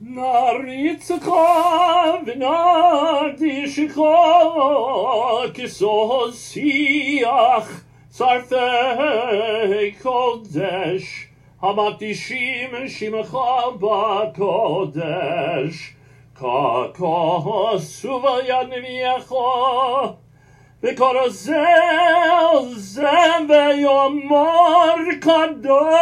Narizka vna dishko kiso siach sarfe kodesh. Hamatishim shimcha ba kodesh ka ka suva yad miyecha vikara zel zem ve yomar kadosh.